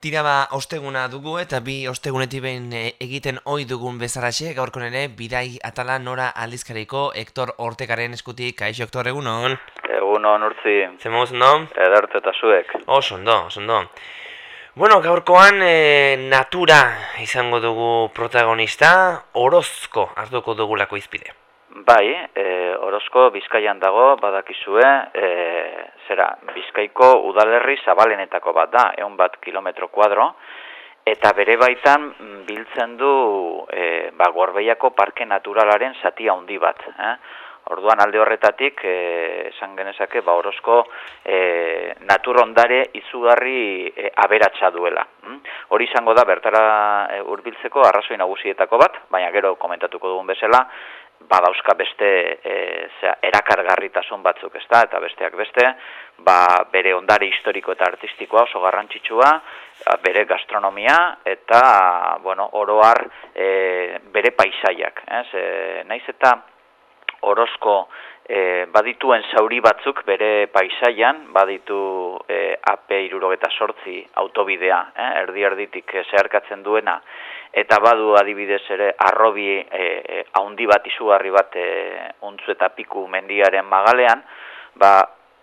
Tira ba, osteguna dugu eta bi ostegunetik behin eh, egiten ohi dugun bezalaxe, gaurko nere, bidai atala nora aldizkariko Hector Ortekaren eskutik, kaixo Hector, egunon? Egunon, urtzi. Zemuz, no? Edarte eta zuek. Oso, ondo, oso, ondo. Bueno, gaurkoan e, natura izango dugu protagonista, orozko hartuko dugulako izpide. Bai, e, orozko bizkaian dago, badakizue, e, zera, bizkaiko udalerri zabalenetako bat da, egun bat kilometro kuadro, eta bere baitan mm, biltzen du e, ba, gorbeiako parke naturalaren zati handi bat. Eh? Orduan alde horretatik, e, esan genezake, ba, orozko e, naturondare izugarri e, aberatsa duela. Hm? Hori izango da, bertara e, urbiltzeko arrazoi nagusietako bat, baina gero komentatuko dugun bezala, badauzka beste e, zera, erakargarritasun batzuk, ezta? Eta besteak beste, ba, bere ondare historiko eta artistikoa oso garrantzitsua, bere gastronomia eta bueno, oroar e, bere paisaiak, ez? E, naiz eta Orozko e, badituen zauri batzuk bere paisaian, baditu e, AP irurogeta sortzi autobidea, eh, erdi erditik zeharkatzen duena, eta badu adibidez ere arrobi e, e, haundi bat izugarri bat e, untzu eta piku mendiaren magalean, ba,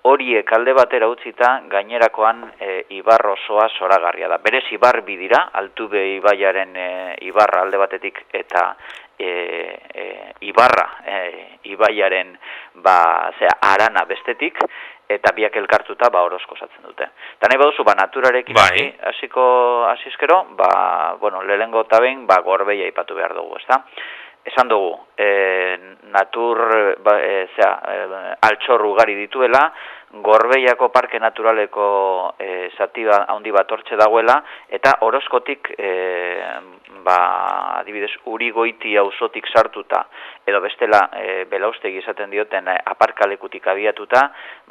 horiek alde batera utzita gainerakoan e, ibar osoa zoragarria da. Berez ibar bidira, altube ibaiaren e, ibarra alde batetik eta e, e, ibarra e, ibaiaren ba, zera, arana bestetik, eta biak elkartuta ba orozko zatzen dute. Eta nahi baduzu, ba, naturarekin bai. hasiko asizkero, ba, bueno, lehengo eta behin, ba, gorbeia ipatu behar dugu, ezta? Esan dugu, e, natur, ba, e, zera, e, altxor ugari dituela, Gorbeiako Parke Naturaleko e, zati ba, handi bat hortxe dagoela, eta orozkotik, e, ba, adibidez, urigoiti auzotik sartuta, edo bestela e, belaustegi izaten dioten e, aparkalekutik abiatuta,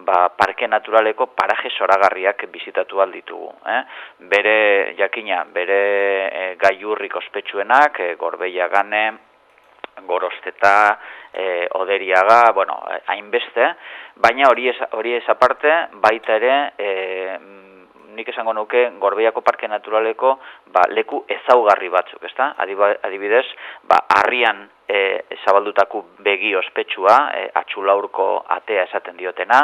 ba, Parke Naturaleko paraje zoragarriak bizitatu alditugu. Eh? Bere, jakina, bere e, gaiurrik ospetsuenak, e, Gorbeia gane, gorosteta, e, oderiaga, bueno, hainbeste, baina hori ez, hori ez aparte, baita ere, e, nik esango nuke Gorbeiako Parke Naturaleko ba, leku ezaugarri batzuk, ezta? Adibidez, ba, harrian e, zabaldutako begi ospetsua, e, atxulaurko atea esaten diotena,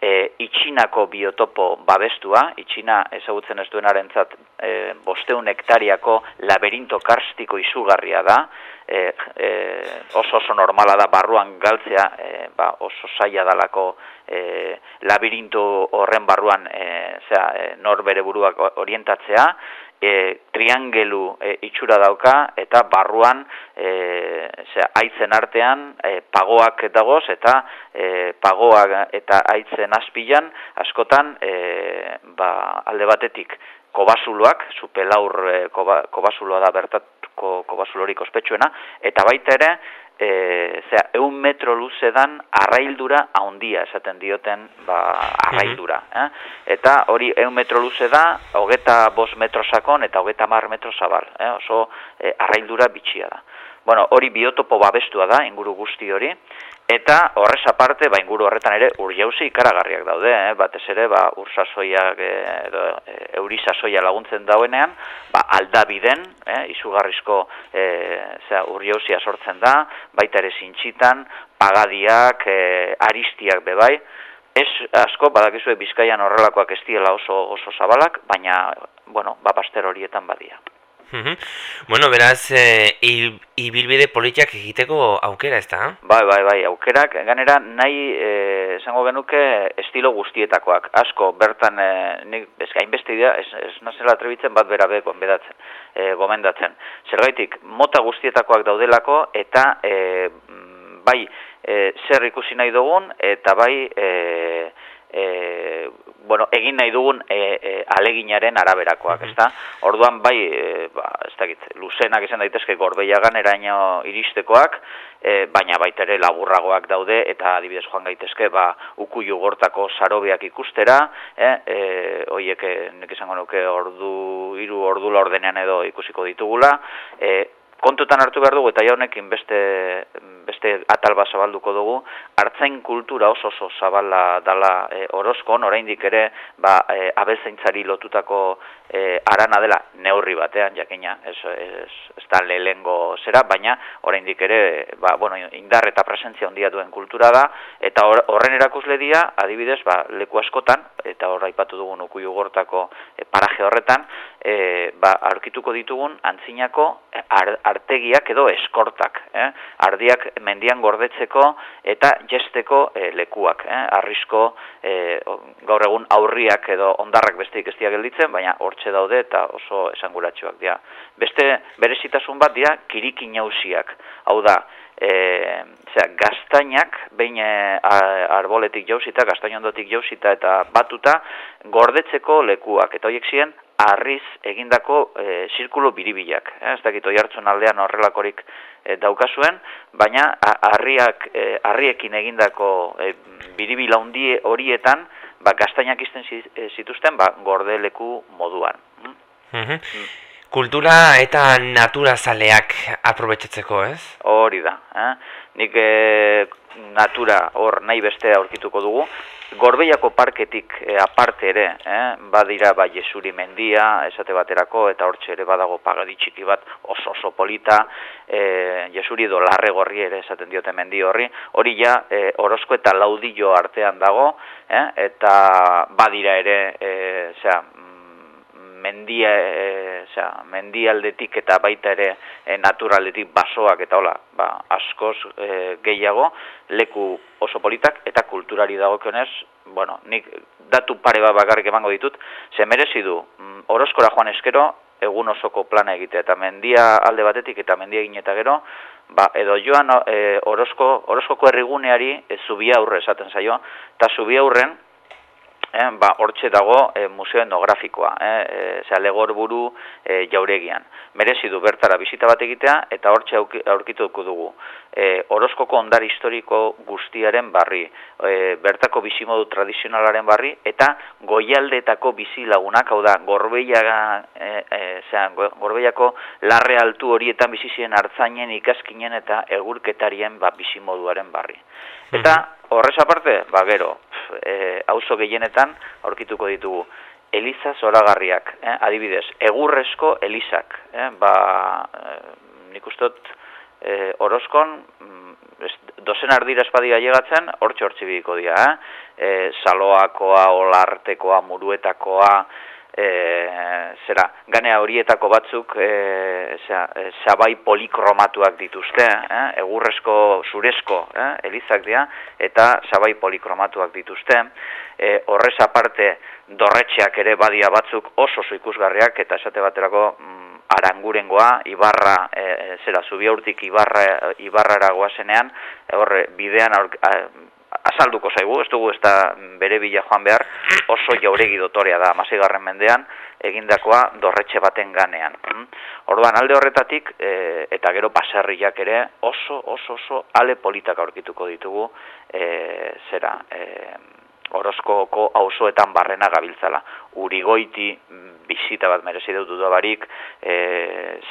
e, itxinako biotopo babestua, itxina ezagutzen ez duenarentzat e, bosteun hektariako laberinto karstiko izugarria da, e, e, oso oso normala da barruan galtzea e, ba, oso zaila dalako e, labirinto horren barruan e, zera, e, nor bere buruak orientatzea e, triangelu e, itxura dauka eta barruan e, zera, aitzen artean e, pagoak dagoz eta e, pagoak eta aitzen azpilan askotan e, ba, alde batetik kobasuloak, supelaur e, koba, kobasuloa da bertat, ko, kobasulorik ospetsuena, eta baita ere, e, zera, eun metro luze dan arraildura haundia esaten dioten ba, arraildura. Mhm. Eh? Eta hori eun metro luze da, hogeta bos metro sakon eta hogeta mar metro zabal. Eh? Oso e, arraildura bitxia da. Bueno, hori biotopo babestua da, inguru guzti hori, eta horrez aparte, ba, inguru horretan ere, ur jauzi ikaragarriak daude, eh? batez ere, ba, ur sasoiak eh, edo e, euri sasoia laguntzen dauenean, ba, aldabiden, eh? izugarrizko e, zera, ur jauzia sortzen da, baita ere zintxitan, pagadiak, e, aristiak bebai, Ez asko, badakizue bizkaian horrelakoak ez oso, oso zabalak, baina, bueno, bapaster horietan badia. Bueno, beraz, e, ibilbide politiak egiteko aukera, ez da? Bai, bai, bai, aukerak, ganera, nahi, eh, esango genuke, estilo guztietakoak. Asko, bertan, e, nik, ez gainbeste idea, ez, ez nazela atrebitzen bat bera beko, bedatzen, e, gomendatzen. Zergaitik, mota guztietakoak daudelako, eta, e, bai, e, zer ikusi nahi dugun, eta bai, e, e, bueno, egin nahi dugun e, e, aleginaren araberakoak, ezta? Orduan bai, e, ba, ez dakit, luzenak izan daitezke gorbeiagan eraino iristekoak, e, baina baita ere laburragoak daude eta adibidez joan gaitezke ba uku jugortako sarobeak ikustera, eh, e, hoiek nek izango nuke ordu hiru ordu ordenean edo ikusiko ditugula, e, kontutan hartu behar dugu, eta jaunekin beste, beste atal bat zabalduko dugu, hartzain kultura oso oso zabala dala e, orozkon, oraindik ere ba, e, abelzaintzari lotutako e, arana dela neurri batean, jakina, ez, ez, ez da lehengo zera, baina oraindik ere ba, bueno, indar eta presentzia ondia duen kultura da, eta horren erakusle dia, adibidez, ba, leku askotan, eta horra ipatu dugun ukuiu gortako e, paraje horretan, e, ba, aurkituko ditugun antzinako artegiak edo eskortak, eh? ardiak mendian gordetzeko eta jesteko e, lekuak, eh? arrisko e, gaur egun aurriak edo ondarrak besteik ez gelditzen, baina hortxe daude eta oso esanguratsuak dira. Beste berezitasun bat dira kirikin nausiak, hau da, e, zera, gaztainak, behin e, arboletik jauzita, gaztainondotik jauzita eta batuta, gordetzeko lekuak, eta horiek ziren, arriz egindako e, zirkulo biribilak. Eh? Ez dakit, oi hartzun aldean horrelakorik e, daukazuen, baina harriak, e, harriekin egindako e, biribila horietan, ba, gaztainak izten zituzten, ba, gorde leku moduan. Mm Kultura eta natura zaleak aprobetsatzeko, ez? Hori da. Eh? Nik e, natura hor nahi beste aurkituko dugu. Gorbeiako parketik e, aparte ere, eh? badira ba Jesuri mendia, esate baterako, eta hortxe ere badago pagadi txiki bat oso oso polita, e, Jesuri edo larre gorri ere esaten diote mendi horri, hori ja e, orozko eta laudillo artean dago, eh? eta badira ere, e, zera, mendia, e, osea, mendialdetik eta baita ere e, naturaldetik basoak eta hola, ba, askoz e, gehiago leku oso politak eta kulturari dagokionez, bueno, nik datu pare bat bakarrik emango ditut, ze merezi du, mm, orozkora joan eskero, egun osoko plana egitea eta mendia alde batetik eta mendia egin eta gero, ba, edo joan e, orozko, orozkoko erriguneari e, zubia aurre esaten zaio, eta zubia aurren, eh, ba, hortxe dago e, museo etnografikoa, eh, e, legor buru e, jauregian. Merezi du bertara bizita bat egitea eta hortxe aurkituko dugu. E, orozkoko ondar historiko guztiaren barri, e, bertako bizimodu tradizionalaren barri eta goialdetako bizi lagunak, hau da, gorbeiaga, e, e, gorbeiako larre altu horietan bizi ziren hartzainen ikaskinen eta egurketarien ba, bizimoduaren barri. Eta horrez aparte, ba gero, e, auzo gehienetan aurkituko ditugu eliza zoragarriak, eh? adibidez, egurrezko elizak, eh? ba, e, nik ustot, e, orozkon, mm, dozen ardira espadia llegatzen, hortxe hortxe bidiko dira, eh? e, saloakoa, olartekoa, muruetakoa, e, zera, ganea horietako batzuk e, zera, e, sabai polikromatuak dituzte, eh? egurrezko zurezko eh? elizak dira, eta sabai polikromatuak dituzte. E, horrez aparte, dorretxeak ere badia batzuk oso oso ikusgarriak, eta esate baterako mm, arangurengoa, ibarra, e, zera, zubiaurtik ibarra, ibarra goazenean, horre, bidean aur, azalduko zaigu, ez dugu ez da bere bila joan behar, oso jauregi dotorea da, garren mendean, egindakoa dorretxe baten ganean. Mm? Orduan, alde horretatik, e, eta gero baserriak ere, oso, oso, oso, ale politak aurkituko ditugu, e, zera, e, orozkoko auzoetan barrena gabiltzala. Urigoiti bizita bat merezi dut dudabarik, e,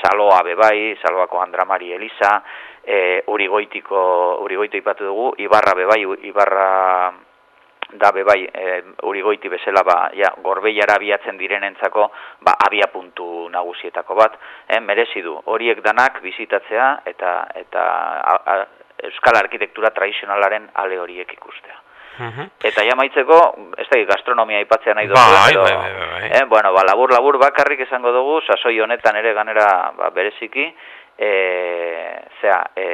saloa bebai, saloako Andramari Elisa, e, urigoitiko, urigoito ipatu dugu, ibarra bebai, ibarra da bebai, e, urigoiti bezala ba, ja, gorbeiara abiatzen direnentzako, ba, abia puntu nagusietako bat, e, merezi du, horiek danak bizitatzea eta, eta a, euskal arkitektura tradizionalaren ale horiek ikustea. Eta ja maitzeko, ez da gastronomia aipatzea nahi dugu. Bai, bai, bai, bai. Eh, bueno, ba, labur, labur bakarrik esango dugu, sasoi honetan ere ganera ba, bereziki, e, zera, e,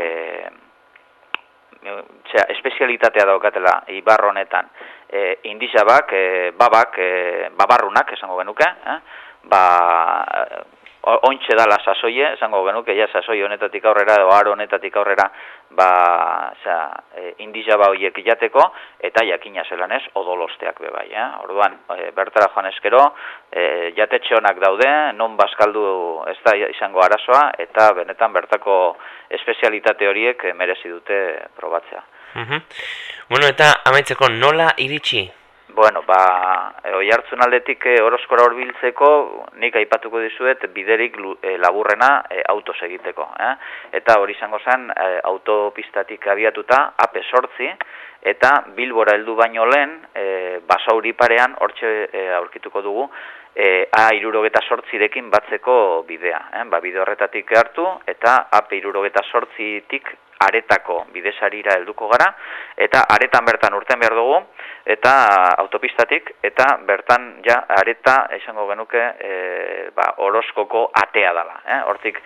zera, espezialitatea daukatela ibarro honetan e, indizabak, e, babak, e, babarrunak esango genuke, eh? ba, ointxe dala sasoie, esango genuke, ja sasoi honetatik aurrera, edo aro honetatik aurrera, ba, za, e, indizaba horiek jateko, eta jakina zelan ez, odolosteak bebai, eh? Orduan, e, bertara joan eskero, e, jatetxe honak daude, non bazkaldu ez da izango arazoa, eta benetan bertako espezialitate horiek merezi dute probatzea. Bueno, eta amaitzeko nola iritsi? Bueno, ba, e, oi hartzun aldetik e, oroskora horbiltzeko, nik aipatuko dizuet biderik e, laburrena e, autos egiteko. Eh? Eta hori izango zen, e, autopistatik abiatuta, ape sortzi, eta bilbora heldu baino lehen, e, basauri parean, hortxe e, aurkituko dugu, e, A irurogeta sortzirekin batzeko bidea. Eh? Ba, bide horretatik hartu, eta A irurogeta sortzitik aretako bidesarira helduko gara, eta aretan bertan urten behar dugu, eta autopistatik, eta bertan ja areta esango genuke e, ba, oroskoko atea dela. Eh? Hortik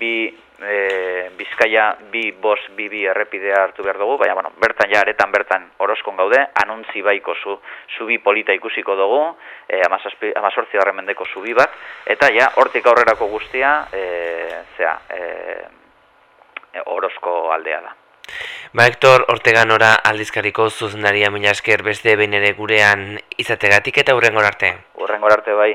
bi e, bizkaia bi bos bi bi errepidea hartu behar dugu, baina bueno, bertan ja aretan bertan oroskon gaude, anuntzi baiko zu, zubi polita ikusiko dugu, e, amazortzi garren mendeko zubi bat, eta ja hortik aurrerako guztia, e, zera, e, orosko aldea da. Ba, Hector, ortega nora aldizkariko zuzendaria mila esker beste behin ere gurean izategatik eta hurrengor arte. Hurrengor arte bai.